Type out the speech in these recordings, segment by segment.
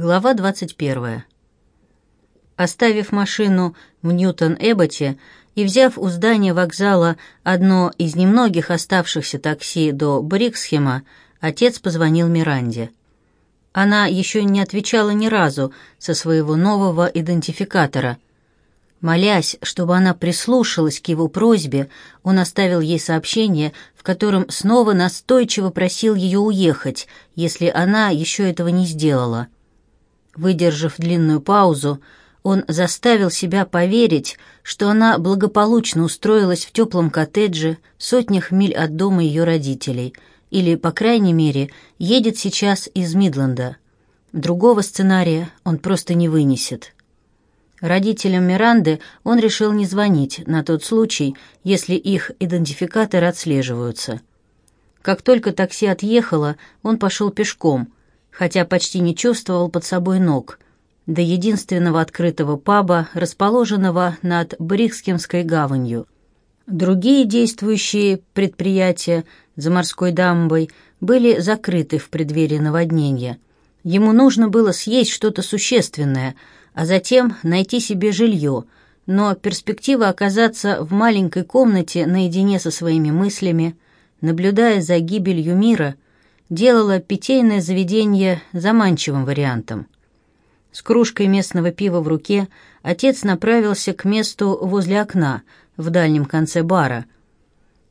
Глава 21. Оставив машину в Ньютон-Эбботе и взяв у здания вокзала одно из немногих оставшихся такси до Бриксхема, отец позвонил Миранде. Она еще не отвечала ни разу со своего нового идентификатора. Молясь, чтобы она прислушалась к его просьбе, он оставил ей сообщение, в котором снова настойчиво просил ее уехать, если она еще этого не сделала – Выдержав длинную паузу, он заставил себя поверить, что она благополучно устроилась в теплом коттедже сотнях миль от дома ее родителей, или, по крайней мере, едет сейчас из Мидленда. Другого сценария он просто не вынесет. Родителям Миранды он решил не звонить на тот случай, если их идентификаторы отслеживаются. Как только такси отъехало, он пошел пешком – хотя почти не чувствовал под собой ног, до единственного открытого паба, расположенного над Брикскимской гаванью. Другие действующие предприятия за морской дамбой были закрыты в преддверии наводнения. Ему нужно было съесть что-то существенное, а затем найти себе жилье, но перспектива оказаться в маленькой комнате наедине со своими мыслями, наблюдая за гибелью мира – делало питейное заведение заманчивым вариантом. С кружкой местного пива в руке отец направился к месту возле окна, в дальнем конце бара,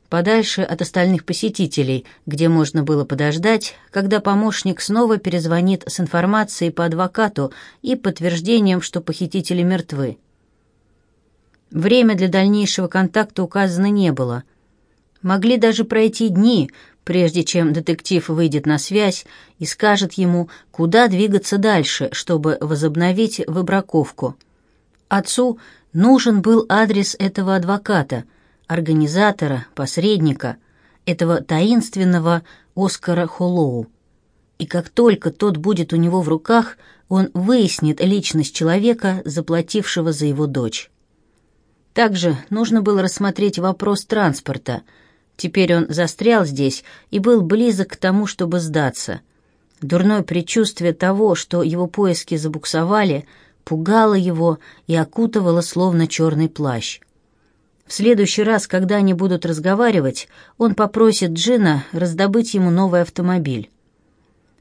подальше от остальных посетителей, где можно было подождать, когда помощник снова перезвонит с информацией по адвокату и подтверждением, что похитители мертвы. Время для дальнейшего контакта указано не было. Могли даже пройти дни, прежде чем детектив выйдет на связь и скажет ему, куда двигаться дальше, чтобы возобновить выбраковку. Отцу нужен был адрес этого адвоката, организатора, посредника, этого таинственного Оскара Холлоу. И как только тот будет у него в руках, он выяснит личность человека, заплатившего за его дочь. Также нужно было рассмотреть вопрос транспорта – Теперь он застрял здесь и был близок к тому, чтобы сдаться. Дурное предчувствие того, что его поиски забуксовали, пугало его и окутывало словно черный плащ. В следующий раз, когда они будут разговаривать, он попросит Джина раздобыть ему новый автомобиль.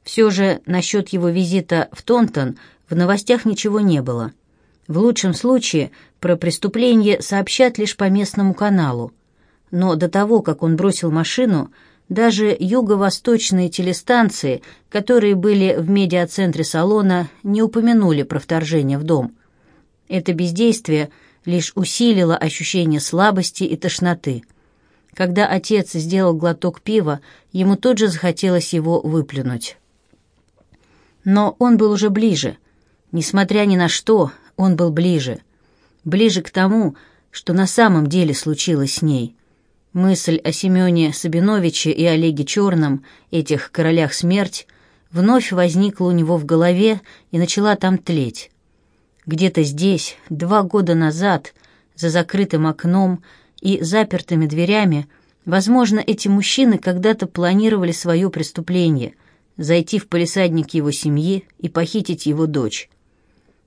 Все же насчет его визита в Тонтон в новостях ничего не было. В лучшем случае про преступление сообщат лишь по местному каналу но до того, как он бросил машину, даже юго-восточные телестанции, которые были в медиа-центре салона, не упомянули про вторжение в дом. Это бездействие лишь усилило ощущение слабости и тошноты. Когда отец сделал глоток пива, ему тут же захотелось его выплюнуть. Но он был уже ближе. Несмотря ни на что, он был ближе. Ближе к тому, что на самом деле случилось с ней — Мысль о Семене Сабиновиче и Олеге Черном, этих королях смерть, вновь возникла у него в голове и начала там тлеть. Где-то здесь, два года назад, за закрытым окном и запертыми дверями, возможно, эти мужчины когда-то планировали свое преступление — зайти в полисадник его семьи и похитить его дочь.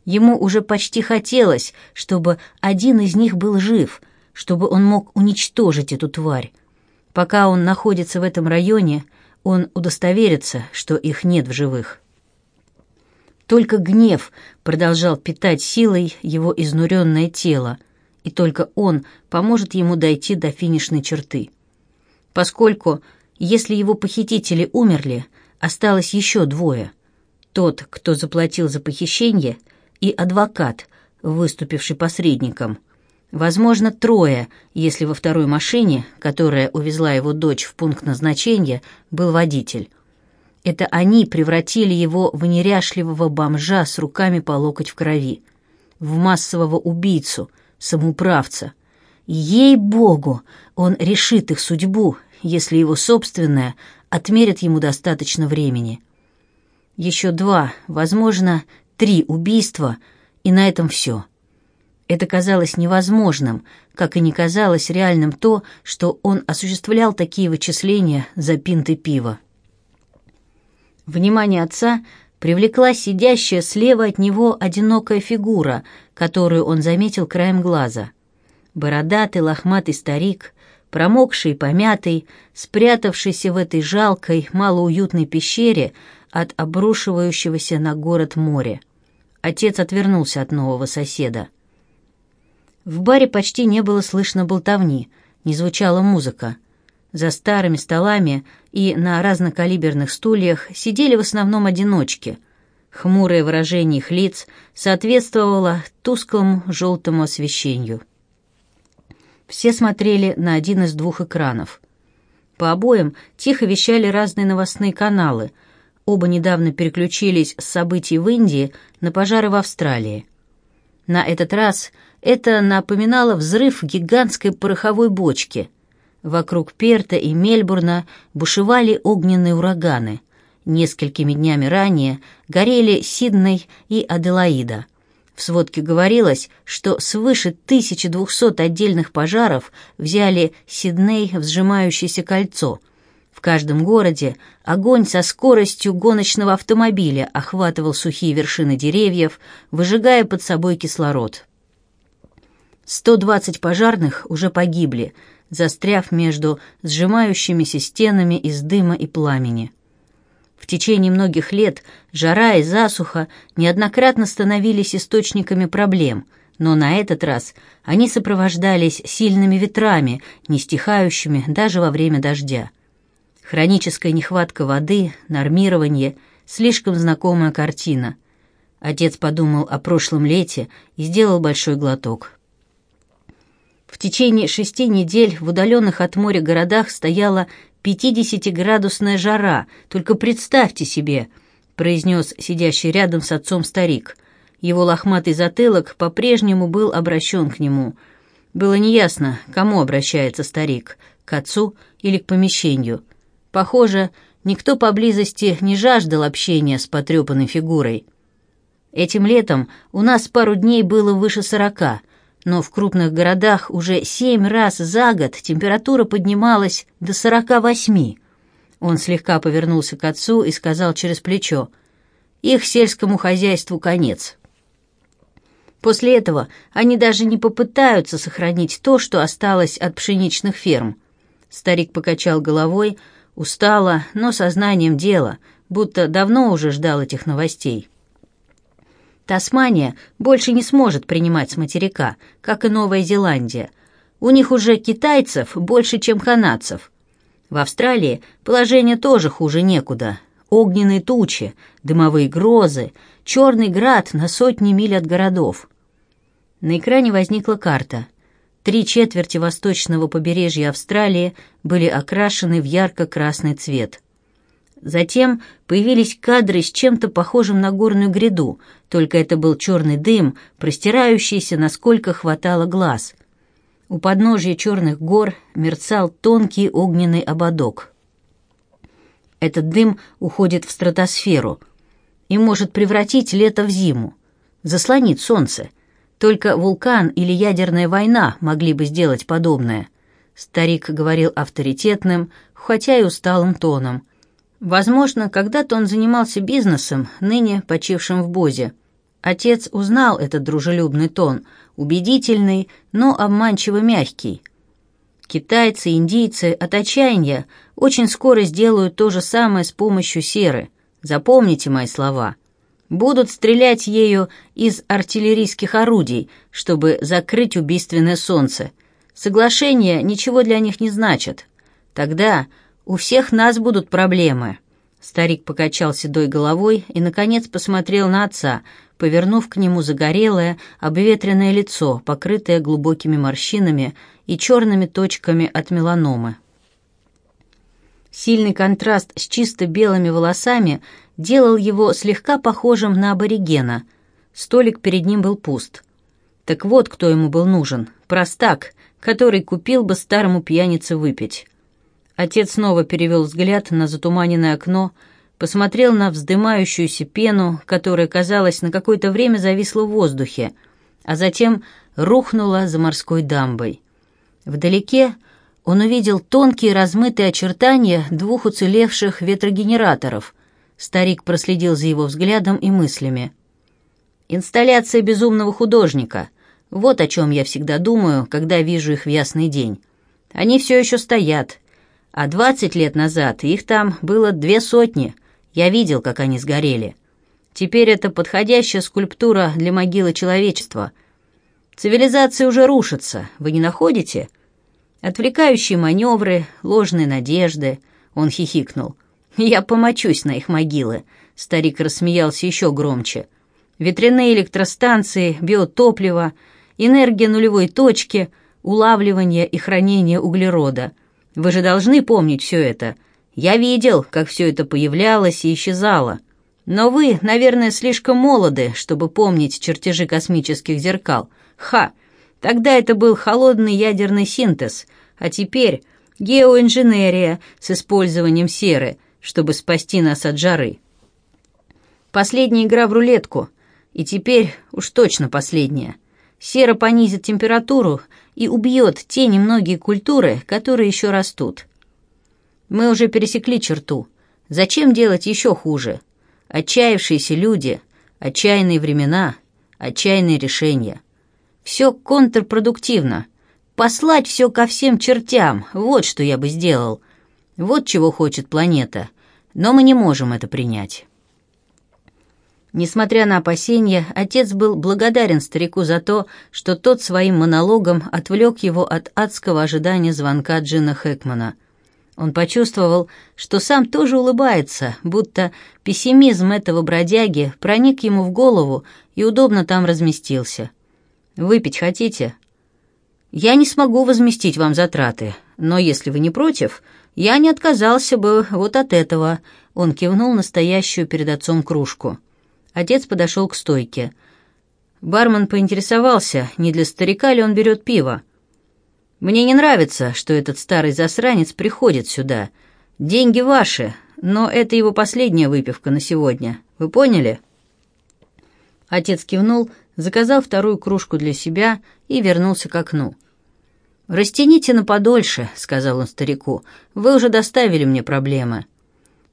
Ему уже почти хотелось, чтобы один из них был жив — чтобы он мог уничтожить эту тварь. Пока он находится в этом районе, он удостоверится, что их нет в живых. Только гнев продолжал питать силой его изнуренное тело, и только он поможет ему дойти до финишной черты. Поскольку, если его похитители умерли, осталось еще двое. Тот, кто заплатил за похищение, и адвокат, выступивший посредником – Возможно, трое, если во второй машине, которая увезла его дочь в пункт назначения, был водитель. Это они превратили его в неряшливого бомжа с руками по локоть в крови, в массового убийцу, самоуправца. Ей-богу, он решит их судьбу, если его собственное отмерит ему достаточно времени. Еще два, возможно, три убийства, и на этом все. Это казалось невозможным, как и не казалось реальным то, что он осуществлял такие вычисления за пинты пива. Внимание отца привлекла сидящая слева от него одинокая фигура, которую он заметил краем глаза. Бородатый лохматый старик, промокший и помятый, спрятавшийся в этой жалкой, малоуютной пещере от обрушивающегося на город моря. Отец отвернулся от нового соседа. В баре почти не было слышно болтовни, не звучала музыка. За старыми столами и на разнокалиберных стульях сидели в основном одиночки. Хмурое выражение их лиц соответствовало тусклому желтому освещению. Все смотрели на один из двух экранов. По обоим тихо вещали разные новостные каналы. Оба недавно переключились с событий в Индии на пожары в Австралии. На этот раз это напоминало взрыв гигантской пороховой бочки. Вокруг Перта и Мельбурна бушевали огненные ураганы. Несколькими днями ранее горели Сидней и Аделаида. В сводке говорилось, что свыше 1200 отдельных пожаров взяли Сидней в сжимающееся кольцо – в каждом городе огонь со скоростью гоночного автомобиля охватывал сухие вершины деревьев, выжигая под собой кислород. 120 пожарных уже погибли, застряв между сжимающимися стенами из дыма и пламени. В течение многих лет жара и засуха неоднократно становились источниками проблем, но на этот раз они сопровождались сильными ветрами, не стихающими даже во время дождя. Хроническая нехватка воды, нормирование – слишком знакомая картина. Отец подумал о прошлом лете и сделал большой глоток. В течение шести недель в удаленных от моря городах стояла 50-градусная жара, только представьте себе, произнес сидящий рядом с отцом старик. Его лохматый затылок по-прежнему был обращен к нему. Было неясно, кому обращается старик, к отцу или к помещению – Похоже, никто поблизости не жаждал общения с потрепанной фигурой. Этим летом у нас пару дней было выше сорока, но в крупных городах уже семь раз за год температура поднималась до сорока восьми. Он слегка повернулся к отцу и сказал через плечо, «Их сельскому хозяйству конец». После этого они даже не попытаются сохранить то, что осталось от пшеничных ферм. Старик покачал головой, — Устала, но сознанием дела, будто давно уже ждал этих новостей. Тасмания больше не сможет принимать с материка, как и Новая Зеландия. У них уже китайцев больше, чем канадцев. В Австралии положение тоже хуже некуда. Огненные тучи, дымовые грозы, черный град на сотни миль от городов. На экране возникла карта — Три четверти восточного побережья Австралии были окрашены в ярко-красный цвет. Затем появились кадры с чем-то похожим на горную гряду, только это был черный дым, простирающийся, насколько хватало глаз. У подножия черных гор мерцал тонкий огненный ободок. Этот дым уходит в стратосферу и может превратить лето в зиму, заслонит солнце – только вулкан или ядерная война могли бы сделать подобное. Старик говорил авторитетным, хотя и усталым тоном. Возможно, когда-то он занимался бизнесом, ныне почившим в Бозе. Отец узнал этот дружелюбный тон, убедительный, но обманчиво мягкий. Китайцы, индийцы от отчаяния очень скоро сделают то же самое с помощью серы. Запомните мои слова будут стрелять ею из артиллерийских орудий, чтобы закрыть убийственное солнце. Соглашение ничего для них не значит. Тогда у всех нас будут проблемы». Старик покачал седой головой и, наконец, посмотрел на отца, повернув к нему загорелое, обветренное лицо, покрытое глубокими морщинами и черными точками от меланомы. Сильный контраст с чисто белыми волосами делал его слегка похожим на аборигена. Столик перед ним был пуст. Так вот, кто ему был нужен. Простак, который купил бы старому пьянице выпить. Отец снова перевел взгляд на затуманенное окно, посмотрел на вздымающуюся пену, которая, казалось, на какое-то время зависла в воздухе, а затем рухнула за морской дамбой. Вдалеке он увидел тонкие размытые очертания двух уцелевших ветрогенераторов. Старик проследил за его взглядом и мыслями. «Инсталляция безумного художника. Вот о чем я всегда думаю, когда вижу их в ясный день. Они все еще стоят. А двадцать лет назад их там было две сотни. Я видел, как они сгорели. Теперь это подходящая скульптура для могилы человечества. Цивилизация уже рушится, вы не находите?» Отвлекающие маневры, ложные надежды. Он хихикнул. «Я помочусь на их могилы», — старик рассмеялся еще громче. «Ветряные электростанции, биотопливо, энергия нулевой точки, улавливание и хранение углерода. Вы же должны помнить все это. Я видел, как все это появлялось и исчезало. Но вы, наверное, слишком молоды, чтобы помнить чертежи космических зеркал. Ха!» Тогда это был холодный ядерный синтез, а теперь геоинженерия с использованием серы, чтобы спасти нас от жары. Последняя игра в рулетку, и теперь уж точно последняя. Сера понизит температуру и убьет те немногие культуры, которые еще растут. Мы уже пересекли черту. Зачем делать еще хуже? Отчаявшиеся люди, отчаянные времена, отчаянные решения – все контрпродуктивно. Послать все ко всем чертям, вот что я бы сделал. Вот чего хочет планета. Но мы не можем это принять. Несмотря на опасения, отец был благодарен старику за то, что тот своим монологом отвлек его от адского ожидания звонка Джина Хэкмана. Он почувствовал, что сам тоже улыбается, будто пессимизм этого бродяги проник ему в голову и удобно там разместился – Выпить хотите? Я не смогу возместить вам затраты, но если вы не против, я не отказался бы вот от этого. Он кивнул настоящую перед отцом кружку. Отец подошел к стойке. Бармен поинтересовался, не для старика ли он берет пиво. «Мне не нравится, что этот старый засранец приходит сюда. Деньги ваши, но это его последняя выпивка на сегодня. Вы поняли?» Отец кивнул заказал вторую кружку для себя и вернулся к окну. «Растяните на подольше», — сказал он старику. «Вы уже доставили мне проблемы».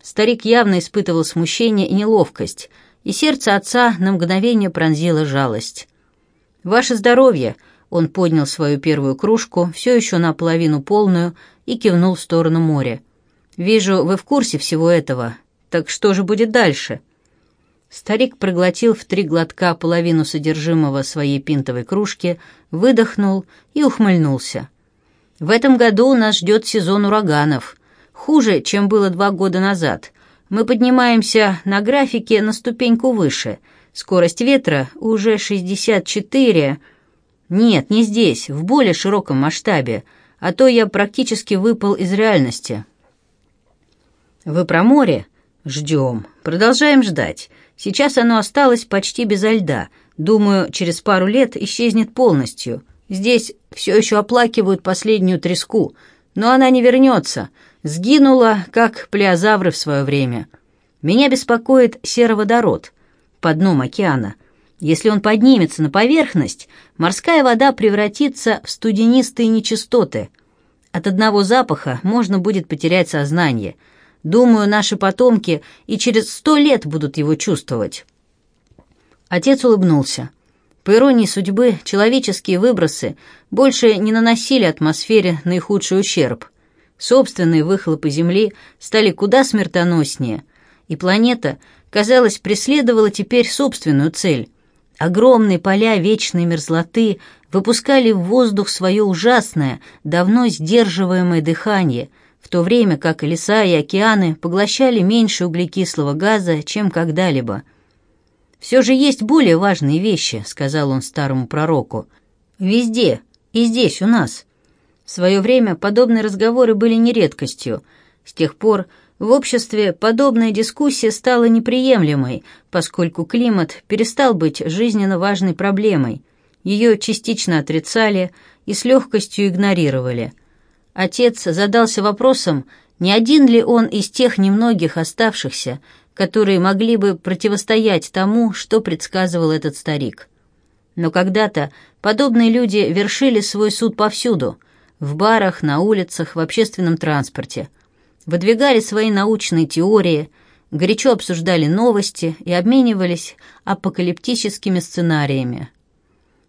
Старик явно испытывал смущение и неловкость, и сердце отца на мгновение пронзило жалость. «Ваше здоровье!» — он поднял свою первую кружку, все еще наполовину полную, и кивнул в сторону моря. «Вижу, вы в курсе всего этого. Так что же будет дальше?» Старик проглотил в три глотка половину содержимого своей пинтовой кружки, выдохнул и ухмыльнулся. «В этом году нас ждет сезон ураганов. Хуже, чем было два года назад. Мы поднимаемся на графике на ступеньку выше. Скорость ветра уже 64. Нет, не здесь, в более широком масштабе, а то я практически выпал из реальности». «Вы про море?» «Ждем. Продолжаем ждать». Сейчас оно осталось почти безо льда. Думаю, через пару лет исчезнет полностью. Здесь все еще оплакивают последнюю треску, но она не вернется. Сгинула, как плеозавры в свое время. Меня беспокоит сероводород под дном океана. Если он поднимется на поверхность, морская вода превратится в студенистые нечистоты. От одного запаха можно будет потерять сознание – Думаю, наши потомки и через сто лет будут его чувствовать». Отец улыбнулся. По иронии судьбы, человеческие выбросы больше не наносили атмосфере наихудший ущерб. Собственные выхлопы Земли стали куда смертоноснее, и планета, казалось, преследовала теперь собственную цель. Огромные поля вечной мерзлоты выпускали в воздух свое ужасное, давно сдерживаемое дыхание — в то время как леса и океаны поглощали меньше углекислого газа, чем когда-либо. «Все же есть более важные вещи», — сказал он старому пророку. «Везде, и здесь, у нас». В свое время подобные разговоры были не редкостью. С тех пор в обществе подобная дискуссия стала неприемлемой, поскольку климат перестал быть жизненно важной проблемой. Ее частично отрицали и с легкостью игнорировали – Отец задался вопросом, не один ли он из тех немногих оставшихся, которые могли бы противостоять тому, что предсказывал этот старик. Но когда-то подобные люди вершили свой суд повсюду – в барах, на улицах, в общественном транспорте. Выдвигали свои научные теории, горячо обсуждали новости и обменивались апокалиптическими сценариями.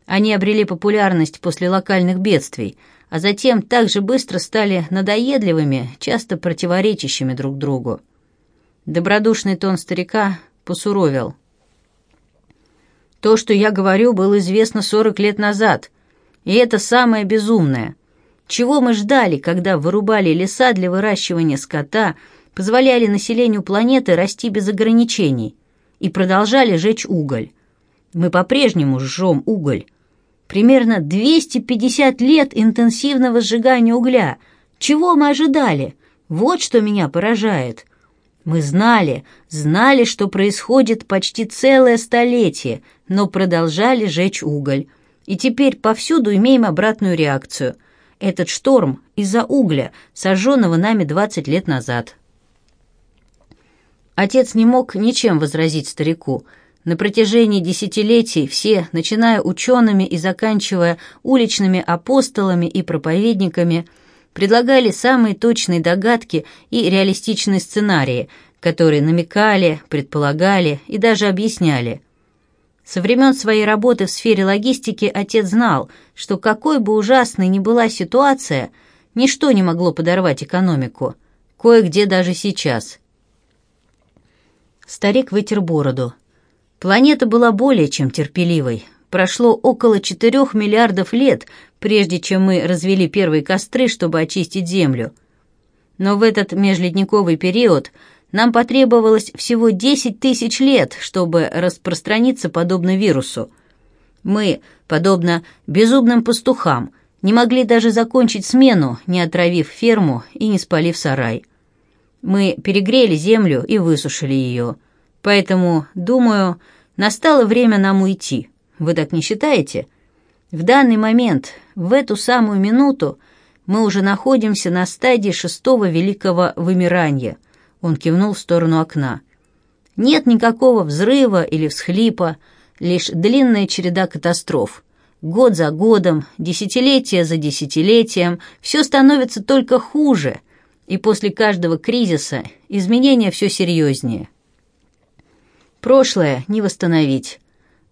Они обрели популярность после локальных бедствий – а затем так же быстро стали надоедливыми, часто противоречащими друг другу. Добродушный тон старика посуровил. То, что я говорю, было известно 40 лет назад, и это самое безумное. Чего мы ждали, когда вырубали леса для выращивания скота, позволяли населению планеты расти без ограничений и продолжали жечь уголь? Мы по-прежнему жжем уголь, Примерно 250 лет интенсивного сжигания угля. Чего мы ожидали? Вот что меня поражает. Мы знали, знали, что происходит почти целое столетие, но продолжали жечь уголь. И теперь повсюду имеем обратную реакцию. Этот шторм из-за угля, сожженного нами 20 лет назад. Отец не мог ничем возразить старику – на протяжении десятилетий все, начиная учеными и заканчивая уличными апостолами и проповедниками, предлагали самые точные догадки и реалистичные сценарии, которые намекали, предполагали и даже объясняли. Со времен своей работы в сфере логистики отец знал, что какой бы ужасной ни была ситуация, ничто не могло подорвать экономику, кое-где даже сейчас. Старик вытер бороду. Планета была более чем терпеливой. Прошло около 4 миллиардов лет, прежде чем мы развели первые костры, чтобы очистить Землю. Но в этот межледниковый период нам потребовалось всего 10 тысяч лет, чтобы распространиться подобно вирусу. Мы, подобно безумным пастухам, не могли даже закончить смену, не отравив ферму и не спалив сарай. Мы перегрели землю и высушили ее – Поэтому, думаю, настало время нам уйти. Вы так не считаете? В данный момент, в эту самую минуту, мы уже находимся на стадии шестого великого вымирания. Он кивнул в сторону окна. Нет никакого взрыва или всхлипа, лишь длинная череда катастроф. Год за годом, десятилетие за десятилетием, все становится только хуже, и после каждого кризиса изменения все серьезнее. Прошлое не восстановить.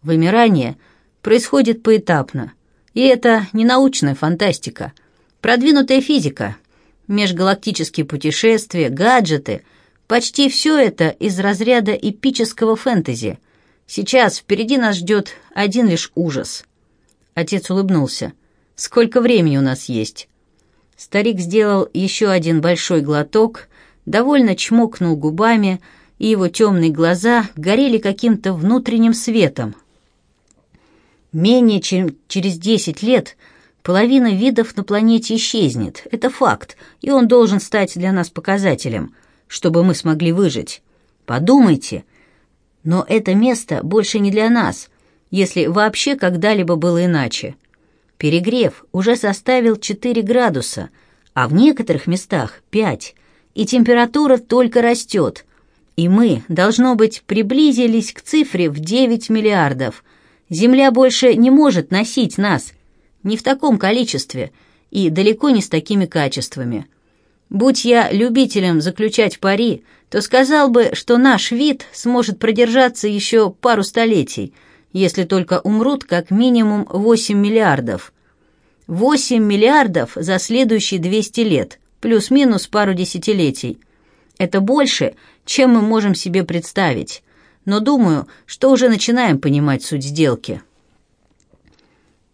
Вымирание происходит поэтапно. И это не научная фантастика. Продвинутая физика, межгалактические путешествия, гаджеты — почти все это из разряда эпического фэнтези. Сейчас впереди нас ждет один лишь ужас. Отец улыбнулся. «Сколько времени у нас есть?» Старик сделал еще один большой глоток, довольно чмокнул губами — и его темные глаза горели каким-то внутренним светом. Менее чем через 10 лет половина видов на планете исчезнет. Это факт, и он должен стать для нас показателем, чтобы мы смогли выжить. Подумайте. Но это место больше не для нас, если вообще когда-либо было иначе. Перегрев уже составил 4 градуса, а в некоторых местах 5, и температура только растет – и мы, должно быть, приблизились к цифре в 9 миллиардов. Земля больше не может носить нас. Не в таком количестве и далеко не с такими качествами. Будь я любителем заключать пари, то сказал бы, что наш вид сможет продержаться еще пару столетий, если только умрут как минимум 8 миллиардов. 8 миллиардов за следующие 200 лет, плюс-минус пару десятилетий. Это больше, чем мы можем себе представить, но думаю, что уже начинаем понимать суть сделки».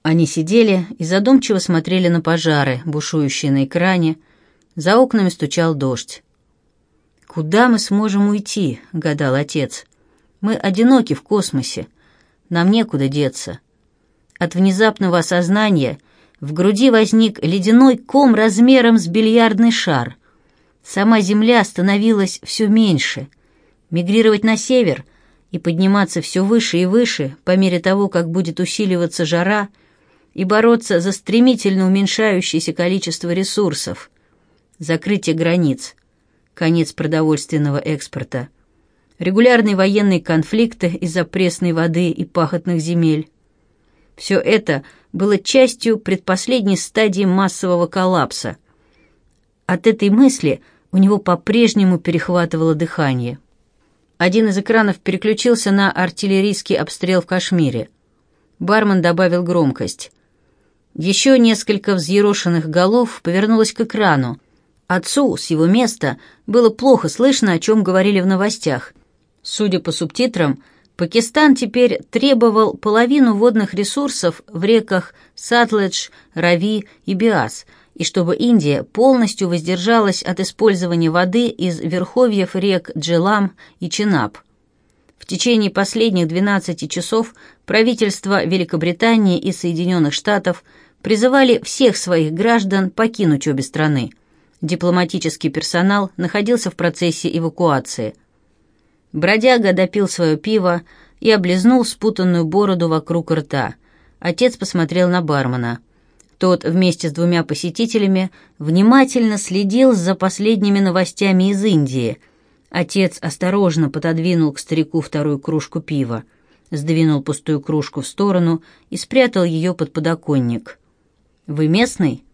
Они сидели и задумчиво смотрели на пожары, бушующие на экране. За окнами стучал дождь. «Куда мы сможем уйти?» — гадал отец. «Мы одиноки в космосе. Нам некуда деться». От внезапного осознания в груди возник ледяной ком размером с бильярдный шар — Сама земля становилась все меньше. Мигрировать на север и подниматься все выше и выше по мере того, как будет усиливаться жара, и бороться за стремительно уменьшающееся количество ресурсов. Закрытие границ. Конец продовольственного экспорта. Регулярные военные конфликты из-за пресной воды и пахотных земель. Все это было частью предпоследней стадии массового коллапса. От этой мысли у него по-прежнему перехватывало дыхание. Один из экранов переключился на артиллерийский обстрел в Кашмире. Бармен добавил громкость. Еще несколько взъерошенных голов повернулось к экрану. Отцу с его места было плохо слышно, о чем говорили в новостях. Судя по субтитрам, Пакистан теперь требовал половину водных ресурсов в реках Сатледж, Рави и Биас – и чтобы Индия полностью воздержалась от использования воды из верховьев рек Джелам и Чинаб. В течение последних 12 часов правительства Великобритании и Соединенных Штатов призывали всех своих граждан покинуть обе страны. Дипломатический персонал находился в процессе эвакуации. Бродяга допил свое пиво и облизнул спутанную бороду вокруг рта. Отец посмотрел на бармена – тот вместе с двумя посетителями внимательно следил за последними новостями из Индии. Отец осторожно пододвинул к старику вторую кружку пива, сдвинул пустую кружку в сторону и спрятал ее под подоконник. «Вы местный?»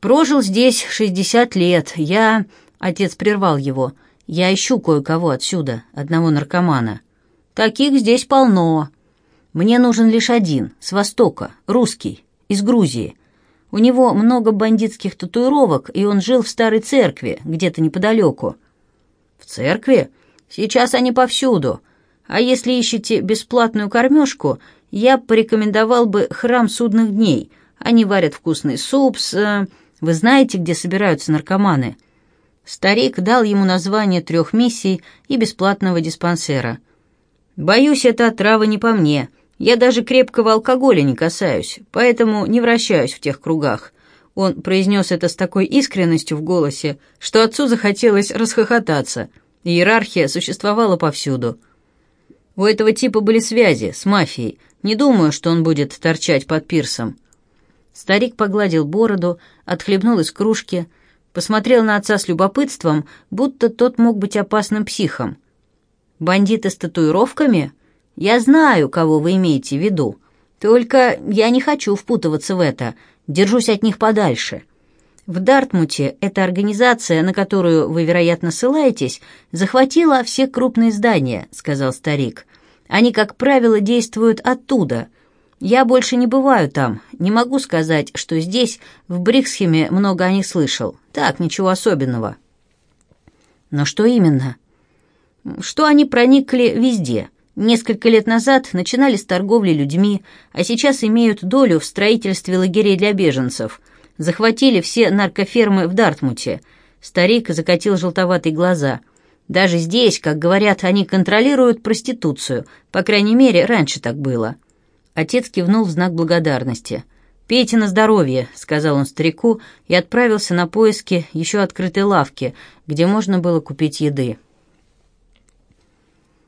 «Прожил здесь шестьдесят лет. Я...» Отец прервал его. «Я ищу кое-кого отсюда, одного наркомана. Таких здесь полно. Мне нужен лишь один, с востока, русский» из Грузии. У него много бандитских татуировок, и он жил в старой церкви, где-то неподалеку». «В церкви? Сейчас они повсюду. А если ищете бесплатную кормежку, я порекомендовал бы храм судных дней. Они варят вкусный суп с... Э, вы знаете, где собираются наркоманы?» Старик дал ему название трех миссий и бесплатного диспансера. «Боюсь, эта отрава не по мне. Я даже крепкого алкоголя не касаюсь, поэтому не вращаюсь в тех кругах». Он произнес это с такой искренностью в голосе, что отцу захотелось расхохотаться. Иерархия существовала повсюду. У этого типа были связи с мафией. Не думаю, что он будет торчать под пирсом. Старик погладил бороду, отхлебнул из кружки, посмотрел на отца с любопытством, будто тот мог быть опасным психом. «Бандиты с татуировками?» Я знаю, кого вы имеете в виду. Только я не хочу впутываться в это. Держусь от них подальше. В Дартмуте эта организация, на которую вы, вероятно, ссылаетесь, захватила все крупные здания, сказал старик. Они, как правило, действуют оттуда. Я больше не бываю там. Не могу сказать, что здесь, в Бриксхеме, много о них слышал. Так, ничего особенного. Но что именно? Что они проникли везде. Несколько лет назад начинали с торговли людьми, а сейчас имеют долю в строительстве лагерей для беженцев. Захватили все наркофермы в Дартмуте. Старик закатил желтоватые глаза. Даже здесь, как говорят, они контролируют проституцию. По крайней мере, раньше так было. Отец кивнул в знак благодарности. «Пейте на здоровье», — сказал он старику и отправился на поиски еще открытой лавки, где можно было купить еды.